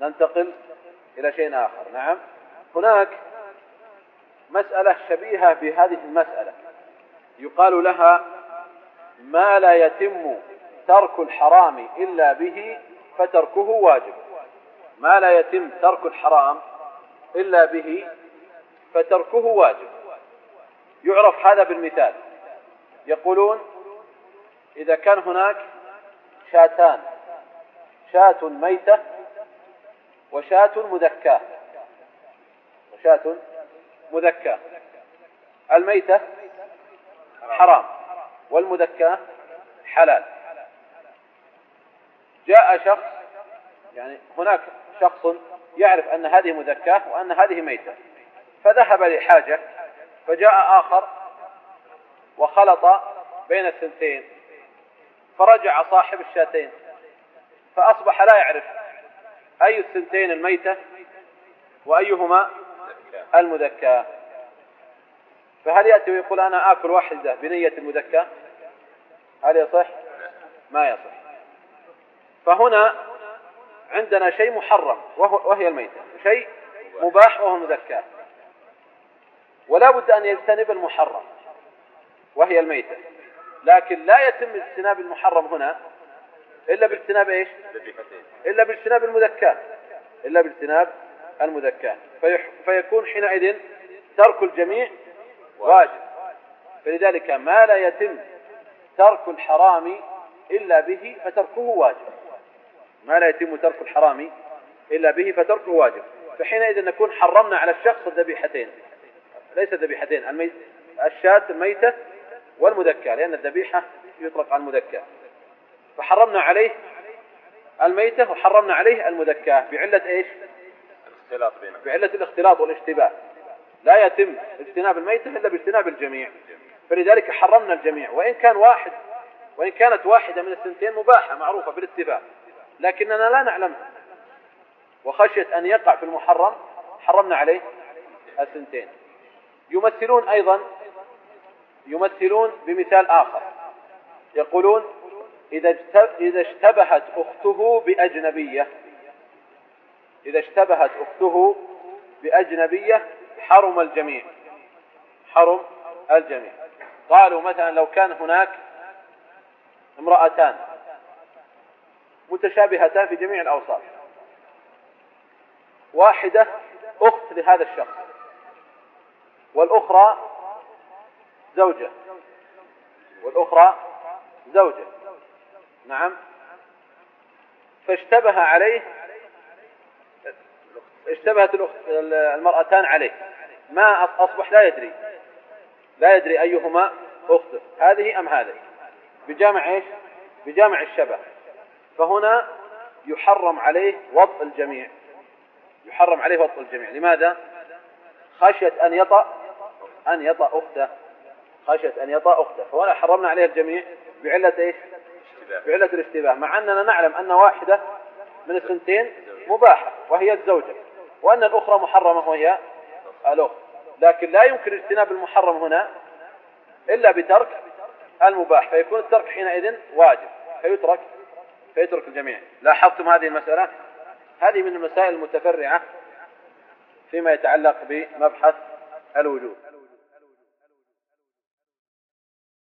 ننتقل إلى شيء آخر. نعم. هناك مسألة شبيهة بهذه المسألة. يقال لها ما لا يتم ترك الحرام إلا به فتركه واجب. ما لا يتم ترك الحرام إلا به فتركه واجب. يعرف هذا بالمثال. يقولون إذا كان هناك شاتان شاة ميتة وشاة مذكاة. وشاة مذكاة. الميتة حرام. والمذكاة حلال. جاء شخص يعني هناك شخص يعرف أن هذه مذكاة وأن هذه ميتة. فذهب لحاجة فجاء آخر وخلط بين الثنتين. فرجع صاحب الشاتين فأصبح لا يعرف أي الثنتين الميتة؟ وأيهما؟ المذكاة فهل يأتي ويقول أنا آكل واحدة بنية المذكاة هل يصح؟ ما يصح. فهنا عندنا شيء محرم وهي الميتة. شيء مباح وهو المذكاة ولا بد أن يجتنب المحرم وهي الميتة. لكن لا يتم اجتناب المحرم هنا إلا باجتناب إيش؟ إلا باجتناب المذكاة إلا باجتناب المذكاة فيكون حينئذ ترك الجميع واجب. فلذلك ما لا يتم ترك الحرام إلا به فتركه واجب. ما لا يتم ترك الحرام إلا به فتركه واجب. فحينئذ نكون حرمنا على الشخص الذبيحتين. ليس الذبيحتين الميت الشاة الميتة والمذكى لأن الذبيحة يطلق على المذكى فحرمنا عليه الميتة وحرمنا عليه المذكاة بعلة إيش؟ الاختلاط بينهم. بعلة الاختلاط والاشتباه. لا يتم اجتناب الميتة إلا باجتناب الجميع. فلذلك حرمنا الجميع. وإن كان واحد وإن كانت واحدة من الثنتين مباحة معروفة بالاتفاق لكننا لا نعلمها وخشية أن يقع في المحرم حرمنا عليه الثنتين يمثلون أيضا يمثلون بمثال آخر. يقولون إذا إذا اشتبهت أخته بأجنبية إذا اشتبهت أخته بأجنبية حرم الجميع حرم الجميع. قالوا مثلا لو كان هناك امرأتان متشابهتان في جميع الأوصاف واحدة أخت لهذا الشخص والأخرى زوجة والأخرى زوجة. نعم. فاشتبه عليه. اشتبهت المرأتان عليه. ما أصبح لا يدري. لا يدري أيهما أخته هذه أم هذه؟ بجامع إيش؟ بجامع الشبه. فهنا يحرم عليه وطء الجميع. يحرم عليه وطء الجميع. لماذا؟ خشية أن يطأ أن يطأ أخته. خشية أن يطأ أخته. فهنا حرمنا عليه الجميع بعلة إيش؟ بعلة الاشتباه مع أننا نعلم أن واحدة من الثنتين مباحة وهي الزوجة وأن الأخرى محرمة وهي الأخت لكن لا يمكن اجتناب المحرم هنا إلا بترك المباح فيكون الترك حينئذ واجب فيترك فيترك الجميع. لاحظتم هذه المسألة؟ هذه من المسائل المتفرعة فيما يتعلق بمبحث الوجوب.